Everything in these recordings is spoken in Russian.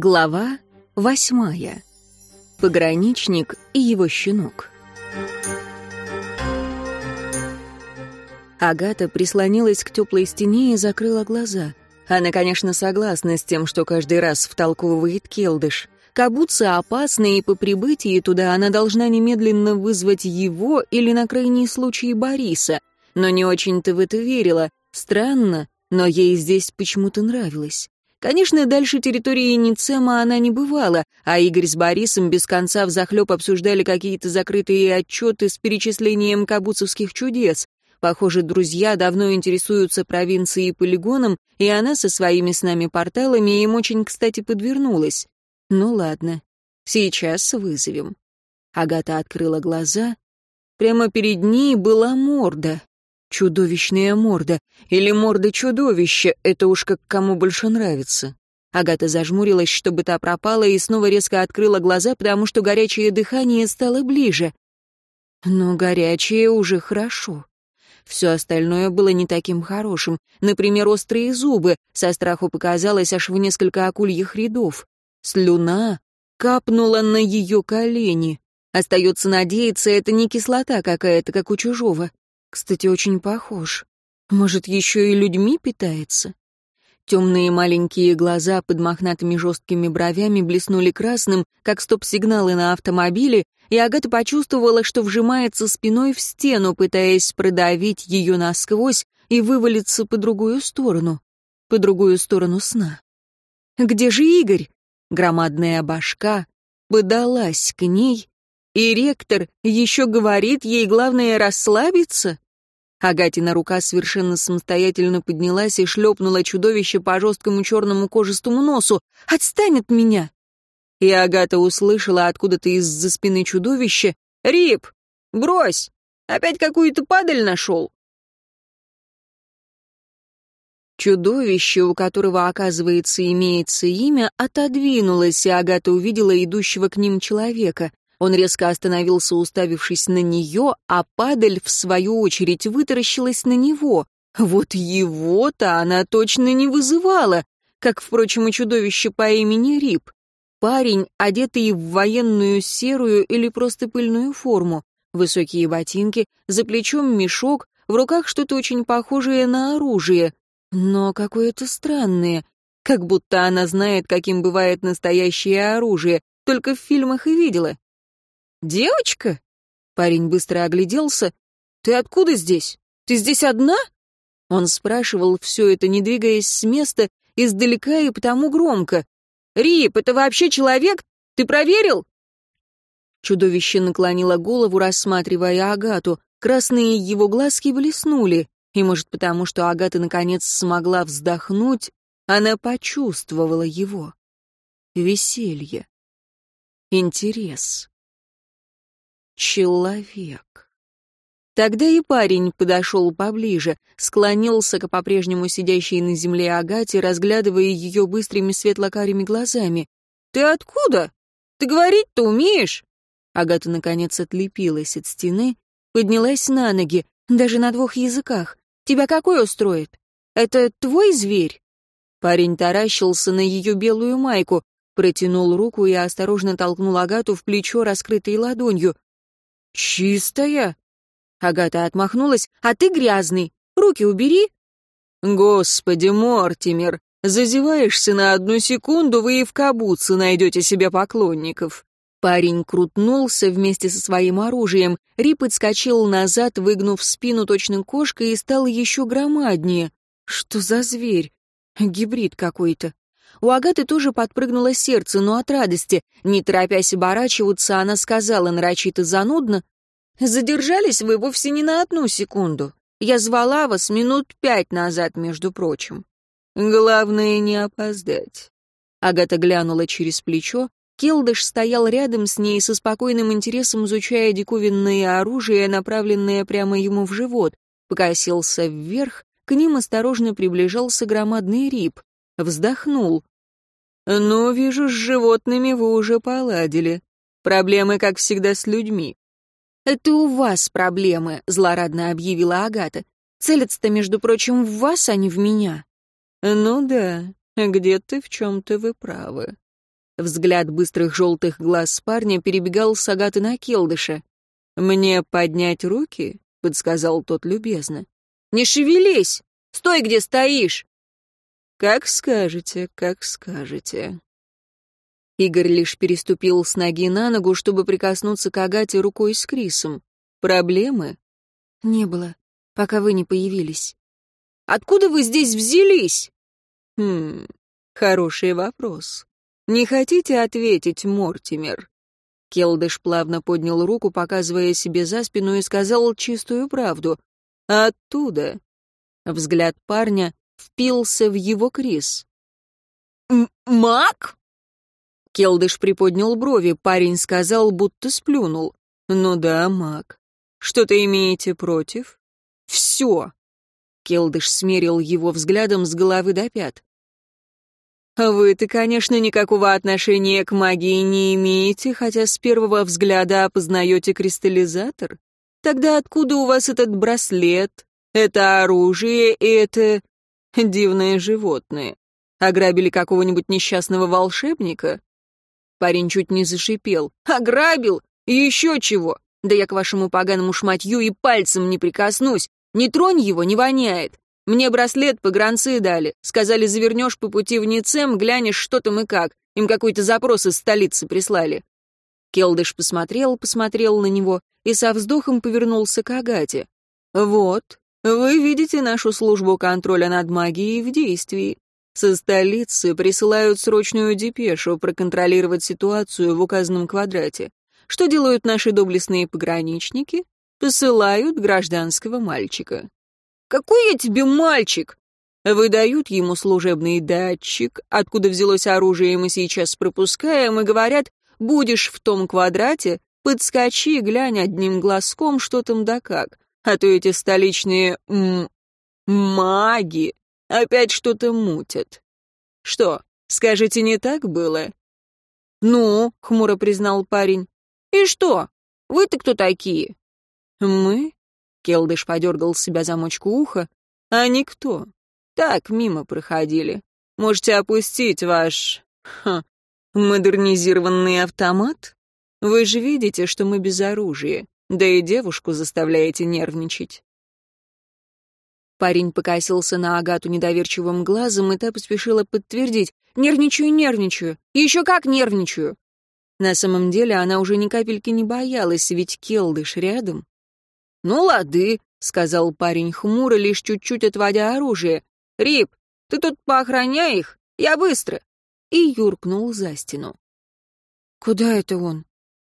Глава восьмая. Пограничник и его щенок. Агата прислонилась к теплой стене и закрыла глаза. Она, конечно, согласна с тем, что каждый раз втолковывает Келдыш. Кабуца опасна, и по прибытии туда она должна немедленно вызвать его или, на крайний случай, Бориса. Но не очень-то в это верила. Странно, но ей здесь почему-то нравилось. Конечно, дальше территории Ницема она не бывала, а Игорь с Борисом без конца взахлеб обсуждали какие-то закрытые отчеты с перечислением кабуцевских чудес. Похоже, друзья давно интересуются провинцией полигоном, и она со своими с нами порталами им очень, кстати, подвернулась. Ну ладно, сейчас вызовем. Агата открыла глаза. Прямо перед ней была морда. Чудовищная морда. Или морда чудовища. Это уж как кому больше нравится. Агата зажмурилась, чтобы та пропала, и снова резко открыла глаза, потому что горячее дыхание стало ближе. Но горячее уже хорошо. Все остальное было не таким хорошим. Например, острые зубы. Со страху показалось аж в несколько акульих рядов. Слюна капнула на ее колени. Остается надеяться, это не кислота какая-то, как у чужого. Кстати, очень похож. Может, еще и людьми питается? Темные маленькие глаза под мохнатыми жесткими бровями блеснули красным, как стоп-сигналы на автомобиле, и Агата почувствовала, что вжимается спиной в стену, пытаясь продавить ее насквозь и вывалиться по другую сторону, по другую сторону сна. «Где же Игорь?» Громадная башка подалась к ней и ректор еще говорит ей, главное, расслабиться? Агатина рука совершенно самостоятельно поднялась и шлепнула чудовище по жесткому черному кожистому носу. «Отстань от меня!» И Агата услышала откуда-то из-за спины чудовища «Рип, брось! Опять какую-то падаль нашел!» Чудовище, у которого, оказывается, имеется имя, отодвинулось, и Агата увидела идущего к ним человека. Он резко остановился, уставившись на нее, а падаль, в свою очередь, вытаращилась на него. Вот его-то она точно не вызывала, как, впрочем, и чудовище по имени Рип. Парень, одетый в военную серую или просто пыльную форму, высокие ботинки, за плечом мешок, в руках что-то очень похожее на оружие, но какое-то странное, как будто она знает, каким бывает настоящее оружие, только в фильмах и видела. «Девочка?» Парень быстро огляделся. «Ты откуда здесь? Ты здесь одна?» Он спрашивал все это, не двигаясь с места, издалека и потому громко. «Рип, это вообще человек? Ты проверил?» Чудовище наклонило голову, рассматривая Агату. Красные его глазки блеснули. И, может, потому что Агата наконец смогла вздохнуть, она почувствовала его. Веселье. Интерес человек. Тогда и парень подошел поближе, склонился к по-прежнему сидящей на земле Агате, разглядывая ее быстрыми светлокарими глазами. «Ты откуда? Ты говорить-то умеешь?» Агата, наконец, отлепилась от стены, поднялась на ноги, даже на двух языках. «Тебя какой устроит? Это твой зверь?» Парень таращился на ее белую майку, протянул руку и осторожно толкнул Агату в плечо, раскрытой ладонью. «Чистая?» Агата отмахнулась. «А ты грязный. Руки убери». «Господи, Мортимер, зазеваешься на одну секунду, вы и в кабуце найдете себе поклонников». Парень крутнулся вместе со своим оружием. Рип отскочил назад, выгнув спину точно кошкой, и стал еще громаднее. Что за зверь? Гибрид какой-то. У Агаты тоже подпрыгнуло сердце, но от радости. Не торопясь оборачиваться, она сказала нарочито занудно. «Задержались вы вовсе не на одну секунду. Я звала вас минут пять назад, между прочим. Главное, не опоздать». Агата глянула через плечо. Келдыш стоял рядом с ней со спокойным интересом, изучая диковинное оружие, направленное прямо ему в живот. Покосился вверх, к ним осторожно приближался громадный рип. Вздохнул. «Ну, вижу, с животными вы уже поладили. Проблемы, как всегда, с людьми». «Это у вас проблемы», — злорадно объявила Агата. «Целятся-то, между прочим, в вас, а не в меня». «Ну да, где-то в чем-то вы правы». Взгляд быстрых желтых глаз парня перебегал с Агаты на Келдыша. «Мне поднять руки?» — подсказал тот любезно. «Не шевелись! Стой, где стоишь!» «Как скажете, как скажете». Игорь лишь переступил с ноги на ногу, чтобы прикоснуться к Агате рукой с Крисом. «Проблемы?» «Не было, пока вы не появились». «Откуда вы здесь взялись?» «Хм, хороший вопрос. Не хотите ответить, Мортимер?» Келдыш плавно поднял руку, показывая себе за спину, и сказал чистую правду. «Оттуда». Взгляд парня впился в его Крис. «Маг?» Келдыш приподнял брови, парень сказал, будто сплюнул. «Ну да, маг. Что-то имеете против?» «Все!» Келдыш смерил его взглядом с головы до пят. «Вы-то, конечно, никакого отношения к магии не имеете, хотя с первого взгляда опознаете кристаллизатор. Тогда откуда у вас этот браслет, это оружие и это дивное животное? Ограбили какого-нибудь несчастного волшебника?» Парень чуть не зашипел. «Ограбил? И еще чего? Да я к вашему поганому шматью и пальцем не прикоснусь. Не тронь его, не воняет. Мне браслет по гранцы дали. Сказали, завернешь по пути в Ницем, глянешь, что там и как. Им какой-то запрос из столицы прислали. Келдыш посмотрел, посмотрел на него и со вздохом повернулся к Агате. «Вот, вы видите нашу службу контроля над магией в действии. Со столицы присылают срочную депешу проконтролировать ситуацию в указанном квадрате. Что делают наши доблестные пограничники? Посылают гражданского мальчика. «Какой я тебе мальчик?» Выдают ему служебный датчик, откуда взялось оружие мы сейчас пропускаем, и говорят, будешь в том квадрате, подскочи, глянь одним глазком, что там да как. А то эти столичные маги опять что-то мутят. Что, скажете, не так было? Ну, хмуро признал парень. И что? Вы-то кто такие? Мы? Келдыш подергал себя замочку уха. «А никто. Так, мимо проходили. Можете опустить ваш... Ха, модернизированный автомат? Вы же видите, что мы без оружия, да и девушку заставляете нервничать». Парень покосился на Агату недоверчивым глазом, и та поспешила подтвердить. «Нервничаю, нервничаю. Еще как нервничаю!» На самом деле она уже ни капельки не боялась, ведь Келдыш рядом. «Ну, лады», — сказал парень хмуро, лишь чуть-чуть отводя оружие. «Рип, ты тут поохраняй их, я быстро!» И юркнул за стену. «Куда это он?»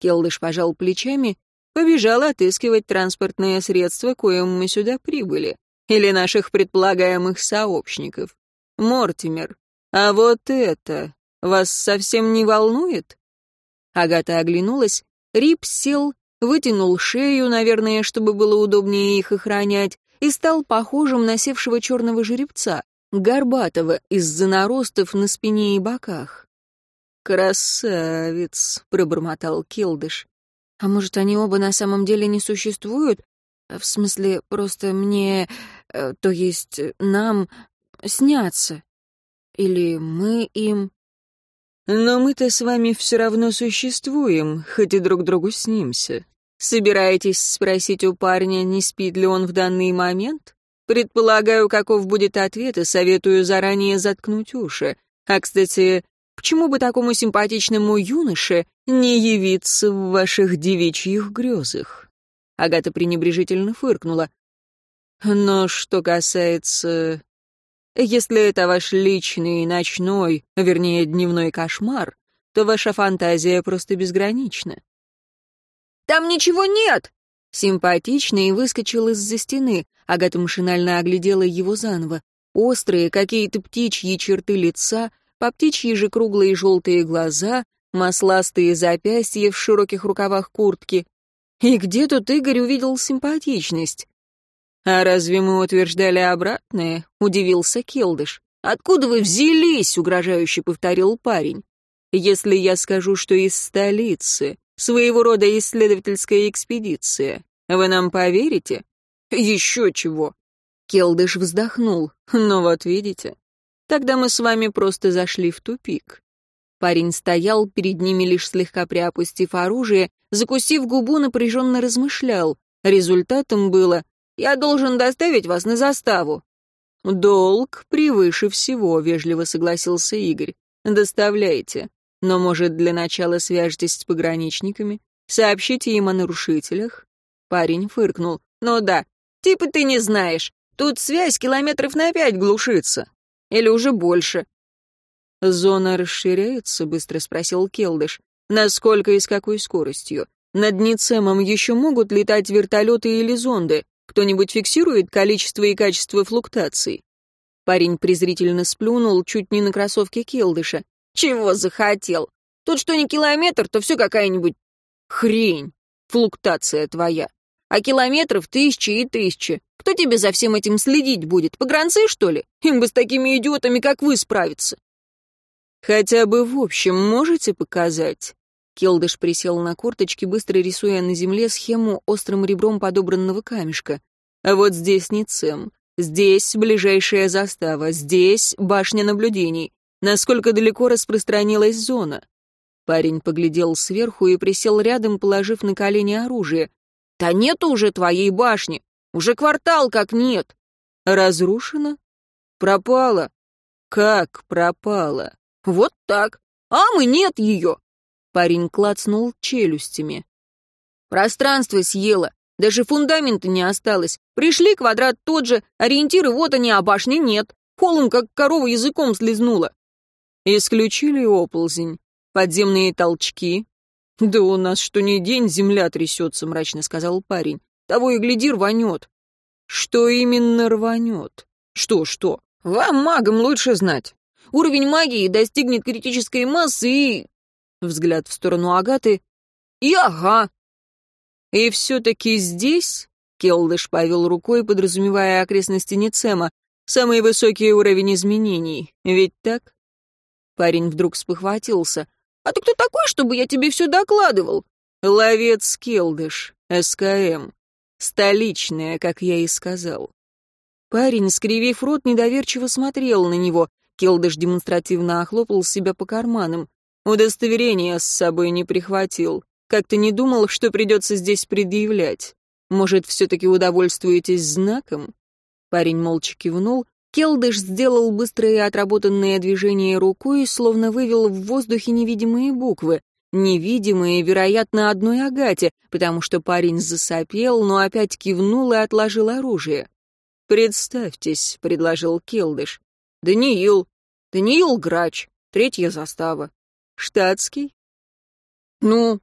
Келдыш пожал плечами, побежал отыскивать транспортные средства, коим мы сюда прибыли, или наших предполагаемых сообщников. Мортимер, а вот это вас совсем не волнует?» Агата оглянулась, Рип сел вытянул шею, наверное, чтобы было удобнее их охранять, и стал похожим на севшего черного жеребца, горбатого, из-за наростов на спине и боках. «Красавец!» — пробормотал Келдыш. «А может, они оба на самом деле не существуют? В смысле, просто мне, э, то есть нам, снятся? Или мы им...» Но мы-то с вами все равно существуем, хоть и друг другу снимся. Собираетесь спросить у парня, не спит ли он в данный момент? Предполагаю, каков будет ответ, и советую заранее заткнуть уши. А, кстати, почему бы такому симпатичному юноше не явиться в ваших девичьих грезах?» Агата пренебрежительно фыркнула. «Но что касается если это ваш личный ночной, вернее, дневной кошмар, то ваша фантазия просто безгранична. «Там ничего нет!» Симпатичный выскочил из-за стены. Агата машинально оглядела его заново. Острые, какие-то птичьи черты лица, по птичьи же круглые желтые глаза, масластые запястья в широких рукавах куртки. И где тут Игорь увидел симпатичность? «А разве мы утверждали обратное?» — удивился Келдыш. «Откуда вы взялись?» — угрожающе повторил парень. «Если я скажу, что из столицы, своего рода исследовательская экспедиция, вы нам поверите?» «Еще чего!» Келдыш вздохнул. «Ну вот видите, тогда мы с вами просто зашли в тупик. Парень стоял перед ними, лишь слегка приопустив оружие, закусив губу, напряженно размышлял. Результатом было «Я должен доставить вас на заставу». «Долг превыше всего», — вежливо согласился Игорь. «Доставляйте. Но, может, для начала свяжетесь с пограничниками? Сообщите им о нарушителях?» Парень фыркнул. «Ну да, типа ты не знаешь. Тут связь километров на пять глушится. Или уже больше. «Зона расширяется?» — быстро спросил Келдыш. «Насколько и с какой скоростью? Над Ницемом еще могут летать вертолеты или зонды? Кто-нибудь фиксирует количество и качество флуктаций?» Парень презрительно сплюнул чуть не на кроссовке Келдыша. «Чего захотел? Тут что не километр, то все какая-нибудь хрень. Флуктация твоя. А километров тысячи и тысячи. Кто тебе за всем этим следить будет? Погранцы, что ли? Им бы с такими идиотами, как вы, справиться. «Хотя бы в общем можете показать?» Келдыш присел на корточки, быстро рисуя на земле схему острым ребром подобранного камешка. «А вот здесь не цем. Здесь ближайшая застава. Здесь башня наблюдений. Насколько далеко распространилась зона?» Парень поглядел сверху и присел рядом, положив на колени оружие. «Да нету уже твоей башни! Уже квартал как нет!» «Разрушена?» «Пропала!» «Как пропала?» Вот так. А мы нет ее. Парень клацнул челюстями. Пространство съело. Даже фундамента не осталось. Пришли, квадрат тот же, ориентиры вот они, а башни нет. Холм, как корова, языком слезнула. Исключили оползень. Подземные толчки. Да у нас что ни день земля трясется, мрачно сказал парень. Того и гляди рванет. Что именно рванет? Что, что? Вам, магам, лучше знать. Уровень магии достигнет критической массы и... Взгляд в сторону Агаты. И ага. И все-таки здесь... Келдыш повел рукой, подразумевая окрестности Ницема. Самый высокий уровень изменений. Ведь так? Парень вдруг спохватился. «А ты кто такой, чтобы я тебе все докладывал?» «Ловец Келдыш, СКМ. Столичная, как я и сказал». Парень, скривив рот, недоверчиво смотрел на него. Келдыш демонстративно охлопал себя по карманам. Удостоверение с собой не прихватил. Как-то не думал, что придется здесь предъявлять. Может, все-таки удовольствуетесь знаком?» Парень молча кивнул. Келдыш сделал быстрое отработанное движение рукой, словно вывел в воздухе невидимые буквы. Невидимые, вероятно, одной Агате, потому что парень засопел, но опять кивнул и отложил оружие. «Представьтесь», — предложил Келдыш. Даниил. Даниил Грач. Третья застава. Штатский? Ну,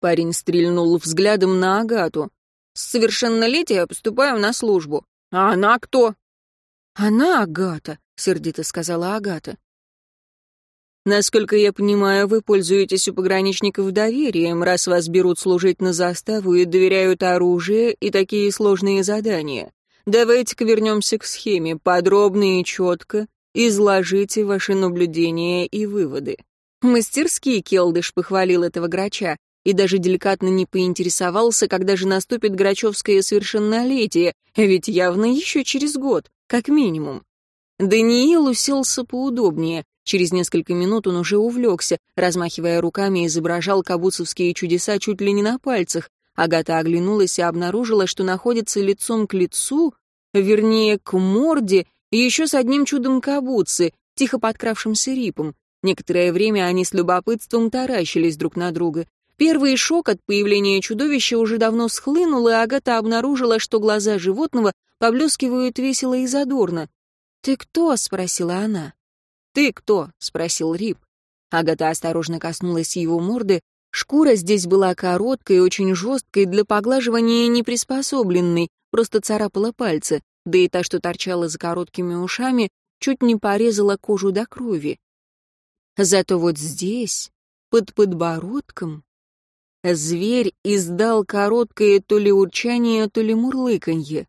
парень стрельнул взглядом на Агату. С совершеннолетия поступаю на службу. А она кто? Она Агата, сердито сказала Агата. Насколько я понимаю, вы пользуетесь у пограничников доверием, раз вас берут служить на заставу и доверяют оружие и такие сложные задания. Давайте-ка вернемся к схеме, подробно и четко, Изложите ваши наблюдения и выводы. Мастерский Келдыш похвалил этого грача и даже деликатно не поинтересовался, когда же наступит грачевское совершеннолетие, ведь явно еще через год, как минимум. Даниил уселся поудобнее. Через несколько минут он уже увлекся, размахивая руками, изображал кабуцевские чудеса чуть ли не на пальцах. Агата оглянулась и обнаружила, что находится лицом к лицу, вернее, к морде еще с одним чудом кабуцы, тихо подкравшимся рипом. Некоторое время они с любопытством таращились друг на друга. Первый шок от появления чудовища уже давно схлынул, и Агата обнаружила, что глаза животного поблескивают весело и задорно. «Ты кто?» — спросила она. «Ты кто?» — спросил Рип. Агата осторожно коснулась его морды. Шкура здесь была короткой, очень жесткой, для поглаживания не приспособленной, просто царапала пальцы да и та, что торчала за короткими ушами, чуть не порезала кожу до крови. Зато вот здесь, под подбородком, зверь издал короткое то ли урчание, то ли мурлыканье.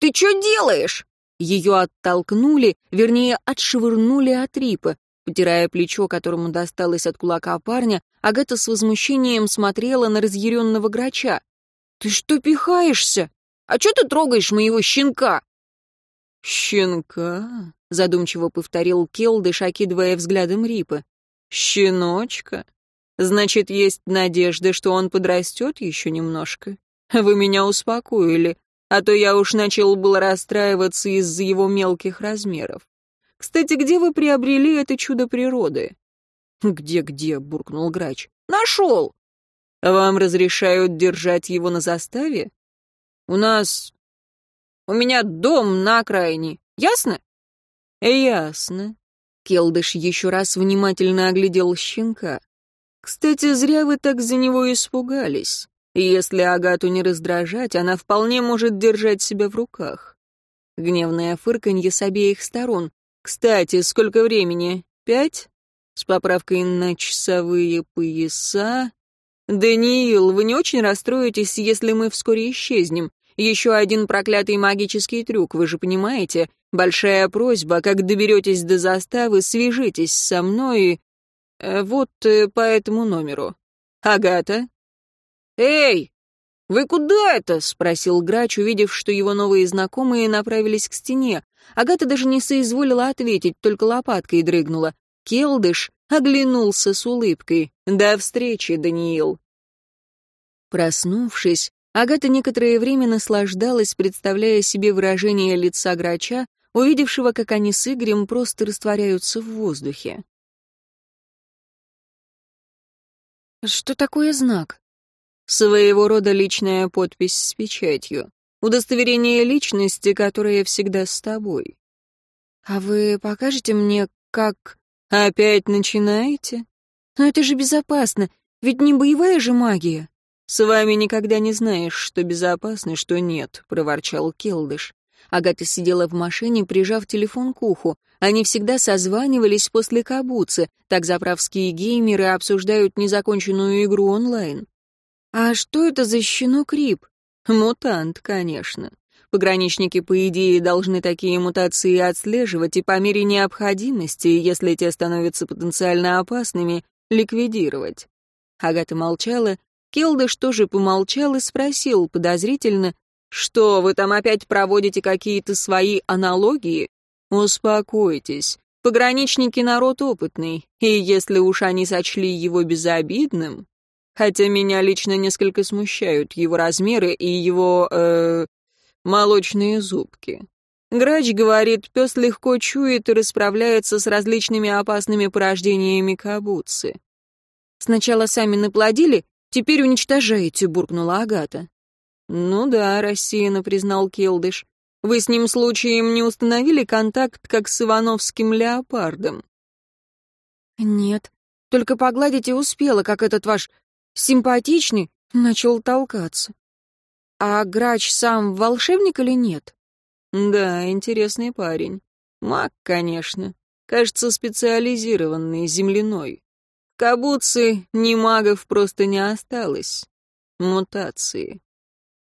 «Ты что делаешь?» Ее оттолкнули, вернее, отшвырнули от рипа. Потирая плечо, которому досталось от кулака парня, Агата с возмущением смотрела на разъяренного грача. «Ты что пихаешься?» А что ты трогаешь моего щенка?» «Щенка?» — задумчиво повторил Келдыш, окидывая взглядом Рипа. «Щеночка? Значит, есть надежда, что он подрастет еще немножко? Вы меня успокоили, а то я уж начал было расстраиваться из-за его мелких размеров. Кстати, где вы приобрели это чудо природы?» «Где-где?» — буркнул грач. «Нашел!» «Вам разрешают держать его на заставе?» «У нас... У меня дом на окраине. Ясно?» «Ясно. Келдыш еще раз внимательно оглядел щенка. «Кстати, зря вы так за него испугались. Если Агату не раздражать, она вполне может держать себя в руках». Гневное фырканье с обеих сторон. «Кстати, сколько времени? Пять?» С поправкой на часовые пояса. «Даниил, вы не очень расстроитесь, если мы вскоре исчезнем. Еще один проклятый магический трюк, вы же понимаете? Большая просьба, как доберетесь до заставы, свяжитесь со мной. Э, вот э, по этому номеру. Агата? Эй, вы куда это? спросил Грач, увидев, что его новые знакомые направились к стене. Агата даже не соизволила ответить, только лопаткой дрыгнула. Келдыш оглянулся с улыбкой. «До встречи, Даниил!» Проснувшись, Агата некоторое время наслаждалась, представляя себе выражение лица Грача, увидевшего, как они с Игорем просто растворяются в воздухе. Что такое знак? Своего рода личная подпись с печатью. Удостоверение личности, которое всегда с тобой. А вы покажете мне, как... Опять начинаете? Но это же безопасно, ведь не боевая же магия. С вами никогда не знаешь, что безопасно, что нет, проворчал Келдыш. Агата сидела в машине, прижав телефон к уху. Они всегда созванивались после кабуцы, так заправские геймеры обсуждают незаконченную игру онлайн. «А что это за щенок Рип?» «Мутант, конечно. Пограничники, по идее, должны такие мутации отслеживать и по мере необходимости, если те становятся потенциально опасными, ликвидировать». Агата молчала. Келдыш тоже помолчал и спросил подозрительно, «Что, вы там опять проводите какие-то свои аналогии? Успокойтесь. Пограничники народ опытный, и если уж они сочли его безобидным... Хотя меня лично несколько смущают его размеры и его, э, молочные зубки. Грач говорит, пес легко чует и расправляется с различными опасными порождениями кабуцы. «Сначала сами наплодили, теперь уничтожаете», — буркнула Агата. «Ну да», — рассеянно признал Келдыш. «Вы с ним случаем не установили контакт, как с Ивановским леопардом?» «Нет, только погладить и успела, как этот ваш симпатичный начал толкаться. А грач сам волшебник или нет?» «Да, интересный парень. Маг, конечно. Кажется, специализированный, земляной. Кабуцы ни магов просто не осталось. Мутации.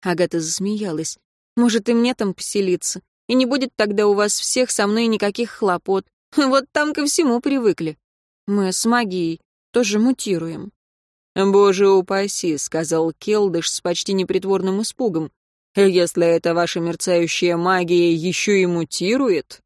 Агата засмеялась. «Может, и мне там поселиться? И не будет тогда у вас всех со мной никаких хлопот. Вот там ко всему привыкли. Мы с магией тоже мутируем». «Боже упаси», — сказал Келдыш с почти непритворным испугом. «Если эта ваша мерцающая магия еще и мутирует...»